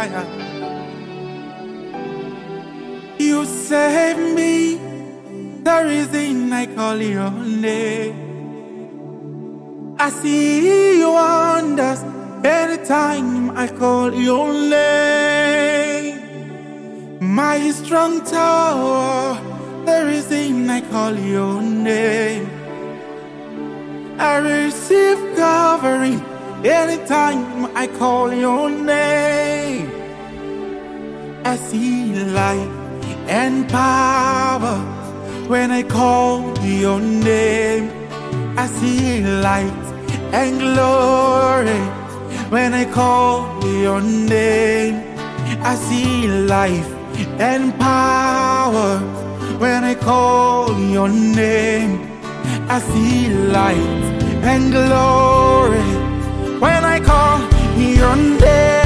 fire. You save me, the reason I call your name. I see wonders every time I call your name. My strong tower, the reason I call your name. I receive covering every time I call your name. I see light and power when I call your name. I see light and glory when I call your name. I see life and power when I call your name. I see light and glory when I call your name.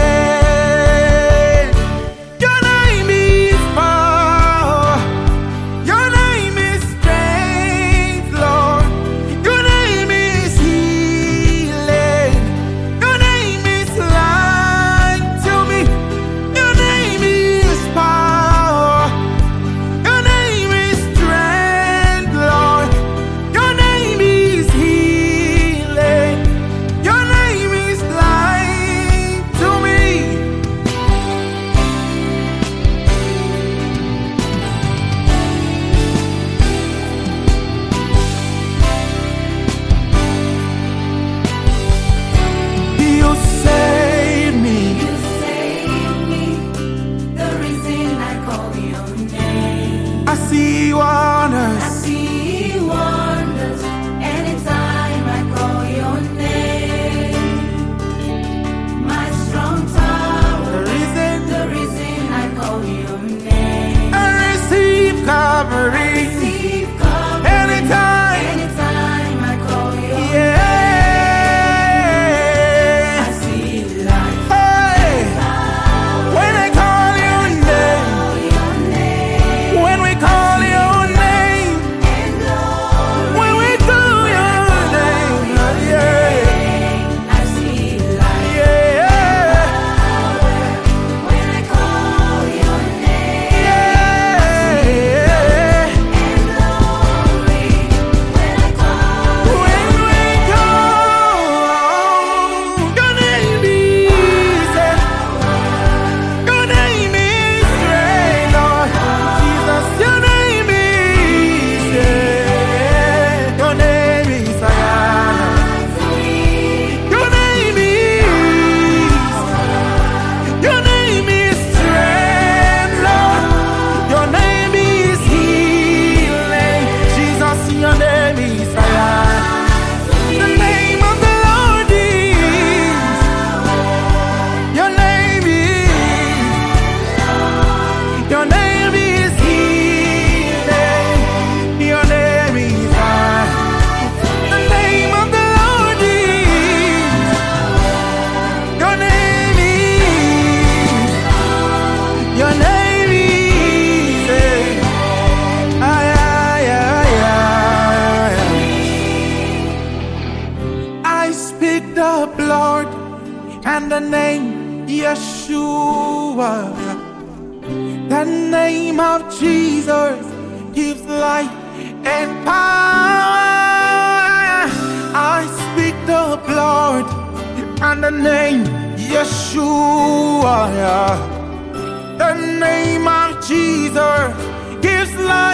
see what? the name Yeshua. The name of Jesus gives life and power. I speak the blood and the name Yeshua. The name of Jesus gives life.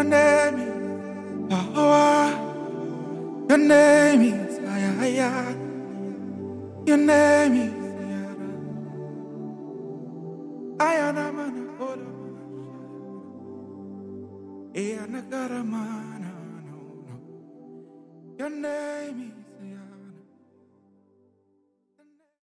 Your name is power. Your name is Ayaya. Your name is. Ayana mana kola. Ayana karamana. Your name is.